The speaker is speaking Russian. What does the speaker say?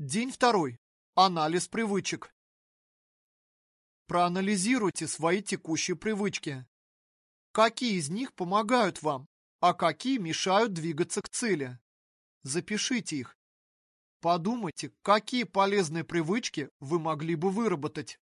День второй. Анализ привычек. Проанализируйте свои текущие привычки. Какие из них помогают вам, а какие мешают двигаться к цели? Запишите их. Подумайте, какие полезные привычки вы могли бы выработать.